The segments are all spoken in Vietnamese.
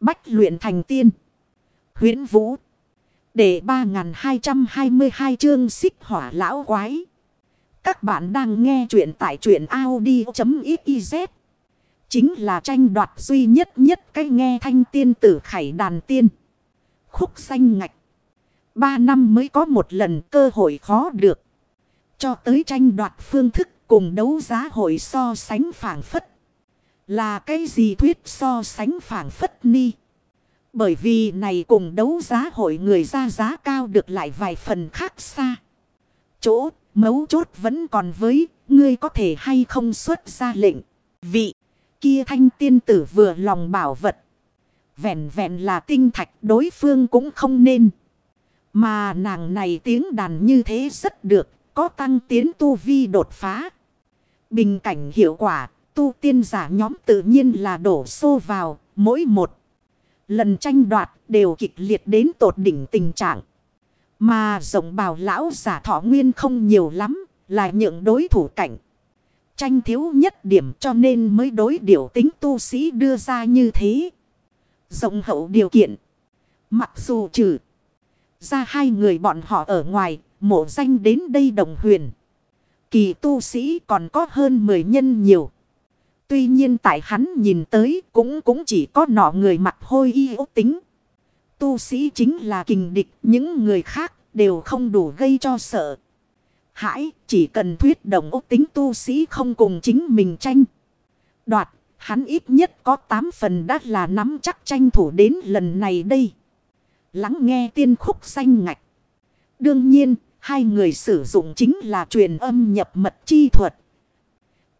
Bách luyện thành tiên. huyễn Vũ. Để 3222 chương xích hỏa lão quái. Các bạn đang nghe truyện tại truyện Audi.xyz. Chính là tranh đoạt duy nhất nhất cái nghe thanh tiên tử khải đàn tiên. Khúc xanh ngạch. Ba năm mới có một lần cơ hội khó được. Cho tới tranh đoạt phương thức cùng đấu giá hội so sánh phản phất. Là cái gì thuyết so sánh phản phất ni? Bởi vì này cùng đấu giá hội người ra giá cao được lại vài phần khác xa. Chỗ mấu chốt vẫn còn với ngươi có thể hay không xuất ra lệnh. Vị kia thanh tiên tử vừa lòng bảo vật. Vẹn vẹn là tinh thạch đối phương cũng không nên. Mà nàng này tiếng đàn như thế rất được, có tăng tiến tu vi đột phá. Bình cảnh hiệu quả, tu tiên giả nhóm tự nhiên là đổ xô vào, mỗi một. Lần tranh đoạt đều kịch liệt đến tột đỉnh tình trạng. Mà rộng bào lão giả thọ nguyên không nhiều lắm, là những đối thủ cảnh. Tranh thiếu nhất điểm cho nên mới đối điều tính tu sĩ đưa ra như thế. Rộng hậu điều kiện. Mặc dù trừ ra hai người bọn họ ở ngoài, mộ danh đến đây đồng huyền. Kỳ tu sĩ còn có hơn 10 nhân nhiều. Tuy nhiên tại hắn nhìn tới cũng cũng chỉ có nọ người mặt hôi y ốc tính. Tu sĩ chính là kình địch, những người khác đều không đủ gây cho sợ. Hãi, chỉ cần thuyết động ốc tính tu sĩ không cùng chính mình tranh. Đoạt, hắn ít nhất có 8 phần đã là nắm chắc tranh thủ đến lần này đây. Lắng nghe tiên khúc xanh ngạch. Đương nhiên, hai người sử dụng chính là truyền âm nhập mật chi thuật.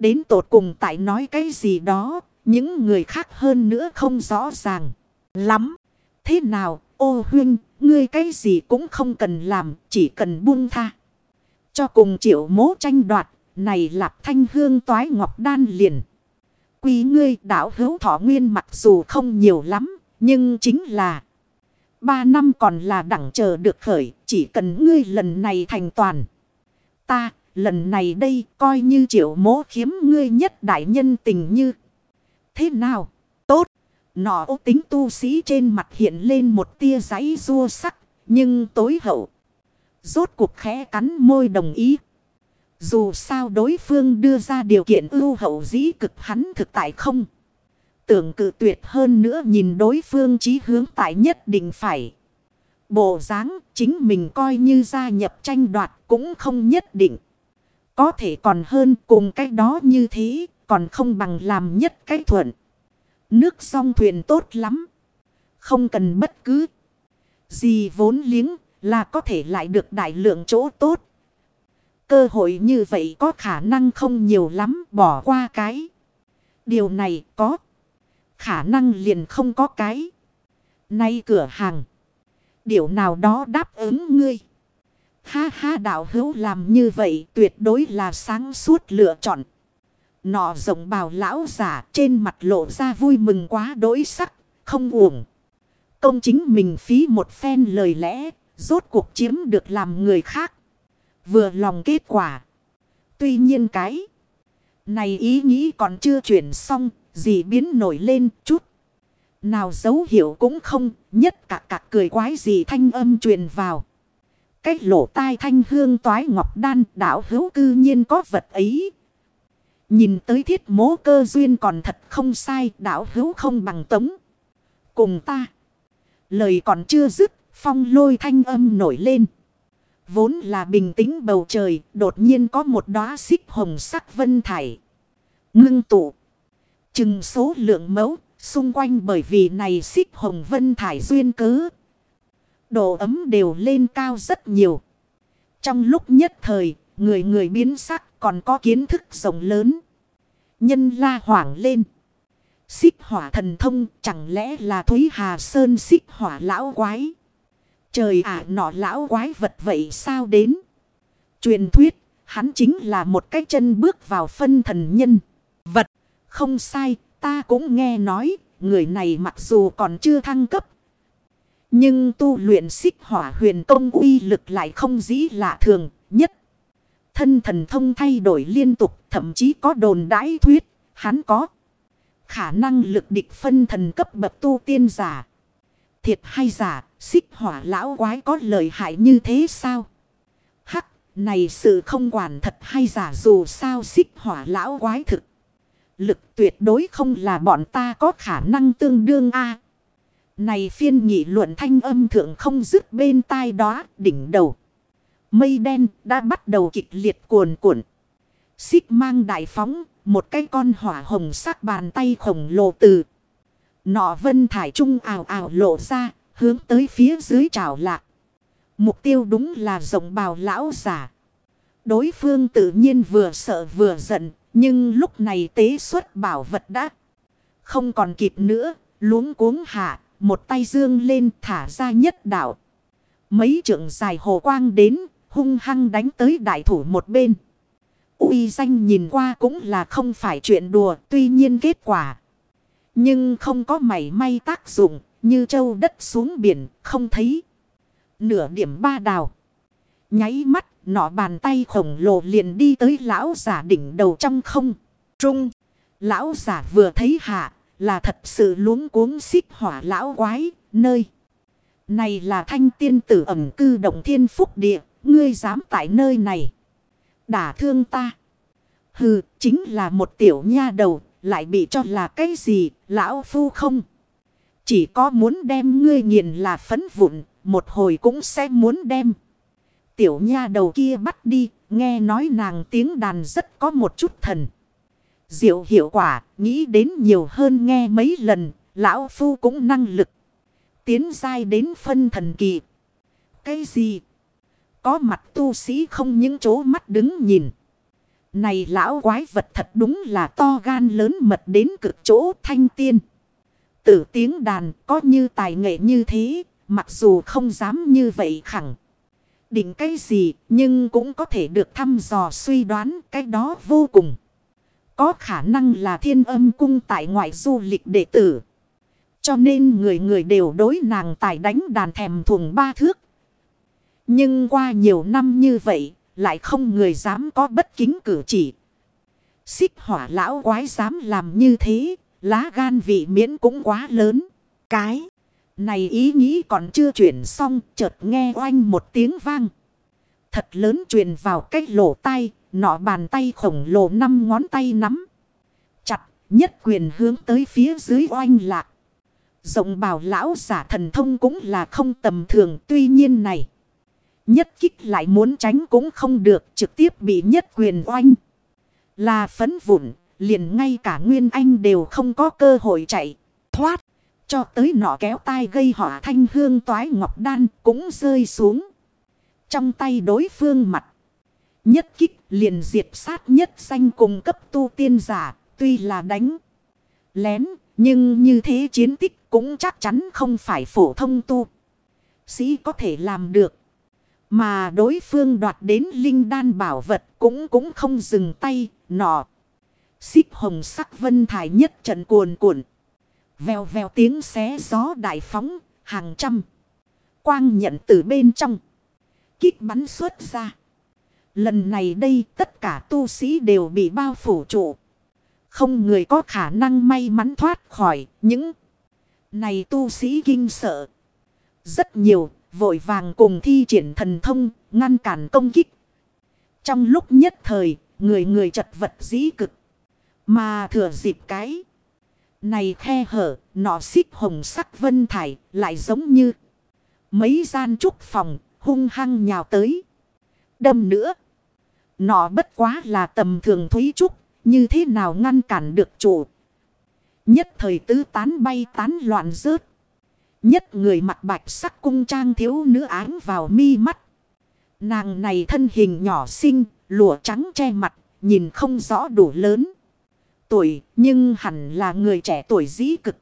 Đến tột cùng tại nói cái gì đó, những người khác hơn nữa không rõ ràng. Lắm. Thế nào, ô huynh, ngươi cái gì cũng không cần làm, chỉ cần buông tha. Cho cùng triệu mố tranh đoạt, này lạp thanh hương toái ngọc đan liền. Quý ngươi đảo hữu thọ nguyên mặc dù không nhiều lắm, nhưng chính là... Ba năm còn là đẳng chờ được khởi, chỉ cần ngươi lần này thành toàn. Ta, lần này đây coi như triệu mố khiếm ngươi nhất đại nhân tình như. Thế nào? Tốt. Nọ ô tính tu sĩ trên mặt hiện lên một tia giấy rua sắc, nhưng tối hậu. Rốt cuộc khẽ cắn môi đồng ý. Dù sao đối phương đưa ra điều kiện ưu hậu dĩ cực hắn thực tại không tưởng cự tuyệt hơn nữa nhìn đối phương chí hướng tại nhất định phải. Bộ dáng chính mình coi như gia nhập tranh đoạt cũng không nhất định. Có thể còn hơn cùng cái đó như thế, còn không bằng làm nhất cái thuận. Nước song thuyền tốt lắm. Không cần bất cứ gì vốn liếng là có thể lại được đại lượng chỗ tốt. Cơ hội như vậy có khả năng không nhiều lắm, bỏ qua cái. Điều này có khả năng liền không có cái. Nay cửa hàng. Điều nào đó đáp ứng ngươi. Ha ha đạo hữu làm như vậy tuyệt đối là sáng suốt lựa chọn. Nọ rộng bào lão giả trên mặt lộ ra vui mừng quá đối sắc, không uổng. Công chính mình phí một phen lời lẽ, rốt cuộc chiếm được làm người khác. Vừa lòng kết quả. Tuy nhiên cái này ý nghĩ còn chưa chuyển xong, gì biến nổi lên chút. Nào dấu hiệu cũng không, nhất cả cả cười quái gì thanh âm truyền vào. Cách lỗ tai thanh hương toái ngọc đan đảo hữu cư nhiên có vật ấy. Nhìn tới thiết mố cơ duyên còn thật không sai đảo hữu không bằng tống. Cùng ta. Lời còn chưa dứt, phong lôi thanh âm nổi lên. Vốn là bình tĩnh bầu trời, đột nhiên có một đóa xích hồng sắc vân thải. Ngưng tụ. Chừng số lượng mẫu, xung quanh bởi vì này xích hồng vân thải duyên cớ. Độ ấm đều lên cao rất nhiều. Trong lúc nhất thời, người người biến sắc còn có kiến thức rộng lớn. Nhân la hoảng lên. Xích hỏa thần thông chẳng lẽ là Thúy Hà Sơn xích hỏa lão quái. Trời ạ nọ lão quái vật vậy sao đến. Truyền thuyết, hắn chính là một cái chân bước vào phân thần nhân. Vật. Không sai, ta cũng nghe nói, người này mặc dù còn chưa thăng cấp. Nhưng tu luyện xích hỏa huyền công uy lực lại không dĩ lạ thường, nhất. Thân thần thông thay đổi liên tục, thậm chí có đồn đãi thuyết, hắn có. khả năng lực địch phân thần cấp bậc tu tiên giả. Thiệt hay giả, xích hỏa lão quái có lợi hại như thế sao? Hắc, này sự không quản thật hay giả dù sao xích hỏa lão quái thực. Lực tuyệt đối không là bọn ta có khả năng tương đương a này phiên nghị luận thanh âm thượng không dứt bên tai đó, đỉnh đầu. Mây đen đã bắt đầu kịch liệt cuồn cuộn. Xích mang đại phóng, một cái con hỏa hồng sắc bàn tay khổng lồ từ. Nọ vân thải trung ảo ảo lộ ra, hướng tới phía dưới trào lạc. Mục tiêu đúng là rộng bào lão giả. Đối phương tự nhiên vừa sợ vừa giận, nhưng lúc này tế xuất bảo vật đã không còn kịp nữa, luống cuống hạ, một tay dương lên thả ra nhất đạo. Mấy trượng dài hồ quang đến, hung hăng đánh tới đại thủ một bên uy danh nhìn qua cũng là không phải chuyện đùa, tuy nhiên kết quả. Nhưng không có mảy may tác dụng, như châu đất xuống biển, không thấy. Nửa điểm ba đào. Nháy mắt, nọ bàn tay khổng lồ liền đi tới lão giả đỉnh đầu trong không. Trung, lão giả vừa thấy hạ, là thật sự luống cuống xích hỏa lão quái, nơi. Này là thanh tiên tử ẩm cư động thiên phúc địa, ngươi dám tại nơi này đả thương ta. Hừ, chính là một tiểu nha đầu, lại bị cho là cái gì, lão phu không. Chỉ có muốn đem ngươi nghiền là phấn vụn, một hồi cũng sẽ muốn đem. Tiểu nha đầu kia bắt đi, nghe nói nàng tiếng đàn rất có một chút thần. Diệu hiệu quả, nghĩ đến nhiều hơn nghe mấy lần, lão phu cũng năng lực. Tiến dai đến phân thần kỳ. Cái gì? Có mặt tu sĩ không những chỗ mắt đứng nhìn. Này lão quái vật thật đúng là to gan lớn mật đến cực chỗ thanh tiên. Tử tiếng đàn có như tài nghệ như thế, mặc dù không dám như vậy khẳng. Định cái gì, nhưng cũng có thể được thăm dò suy đoán cái đó vô cùng. Có khả năng là thiên âm cung tại ngoại du lịch đệ tử. Cho nên người người đều đối nàng tài đánh đàn thèm thuồng ba thước nhưng qua nhiều năm như vậy, lại không người dám có bất kính cử chỉ. Xích hỏa lão quái dám làm như thế, lá gan vị miễn cũng quá lớn. Cái này ý nghĩ còn chưa chuyển xong, chợt nghe oanh một tiếng vang. Thật lớn truyền vào cách lỗ tai nọ bàn tay khổng lồ năm ngón tay nắm. Chặt, nhất quyền hướng tới phía dưới oanh lạc. Rộng bảo lão giả thần thông cũng là không tầm thường, tuy nhiên này. Nhất kích lại muốn tránh cũng không được trực tiếp bị nhất quyền oanh. Là phấn vụn, liền ngay cả Nguyên Anh đều không có cơ hội chạy, thoát. Cho tới nọ kéo tay gây họa thanh hương toái ngọc đan cũng rơi xuống. Trong tay đối phương mặt. Nhất kích liền diệt sát nhất danh cùng cấp tu tiên giả, tuy là đánh lén, nhưng như thế chiến tích cũng chắc chắn không phải phổ thông tu. Sĩ có thể làm được. Mà đối phương đoạt đến linh đan bảo vật cũng cũng không dừng tay, nọ. Xích hồng sắc vân thải nhất trận cuồn cuộn. Vèo vèo tiếng xé gió đại phóng, hàng trăm. Quang nhận từ bên trong. Kích bắn xuất ra. Lần này đây tất cả tu sĩ đều bị bao phủ trụ. Không người có khả năng may mắn thoát khỏi những này tu sĩ kinh sợ. Rất nhiều Vội vàng cùng thi triển thần thông, ngăn cản công kích. Trong lúc nhất thời, người người chật vật dĩ cực. Mà thừa dịp cái. Này khe hở, nọ xích hồng sắc vân thải, lại giống như. Mấy gian trúc phòng, hung hăng nhào tới. Đâm nữa. Nọ bất quá là tầm thường thúy trúc, như thế nào ngăn cản được chủ. Nhất thời tứ tán bay tán loạn rớt. Nhất người mặt bạch sắc cung trang thiếu nữ áng vào mi mắt. Nàng này thân hình nhỏ xinh, lụa trắng che mặt, nhìn không rõ đủ lớn. Tuổi, nhưng hẳn là người trẻ tuổi dĩ cực.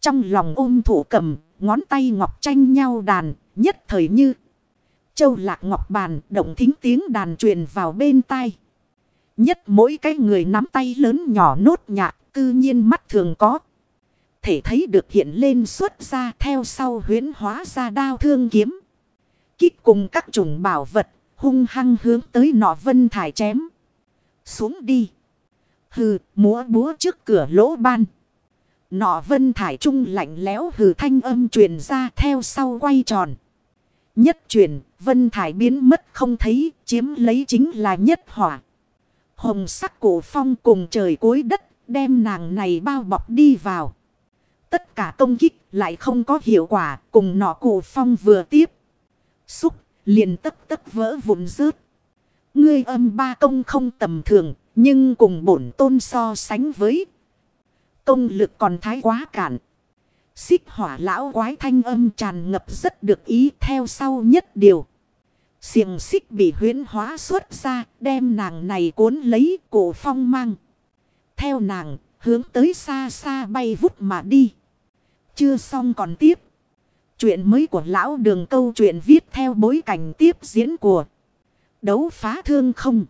Trong lòng ôm thủ cầm, ngón tay ngọc tranh nhau đàn, nhất thời như. Châu lạc ngọc bàn, động thính tiếng đàn truyền vào bên tai. Nhất mỗi cái người nắm tay lớn nhỏ nốt nhạc, cư nhiên mắt thường có thể thấy được hiện lên xuất ra theo sau huyến hóa ra đao thương kiếm. Kích cùng các chủng bảo vật, hung hăng hướng tới nọ vân thải chém. Xuống đi. Hừ, múa búa trước cửa lỗ ban. Nọ vân thải trung lạnh lẽo hừ thanh âm truyền ra theo sau quay tròn. Nhất truyền vân thải biến mất không thấy, chiếm lấy chính là nhất hỏa. Hồng sắc cổ phong cùng trời cuối đất, đem nàng này bao bọc đi vào. Tất cả công kích lại không có hiệu quả, cùng nọ cổ phong vừa tiếp. Xúc, liền tất tất vỡ vụn rớt. Ngươi âm ba công không tầm thường, nhưng cùng bổn tôn so sánh với. Công lực còn thái quá cản. Xích hỏa lão quái thanh âm tràn ngập rất được ý theo sau nhất điều. Xiềng xích bị huyến hóa xuất ra, đem nàng này cuốn lấy cổ phong mang. Theo nàng, hướng tới xa xa bay vút mà đi. Chưa xong còn tiếp. Chuyện mới của lão đường câu chuyện viết theo bối cảnh tiếp diễn của đấu phá thương không.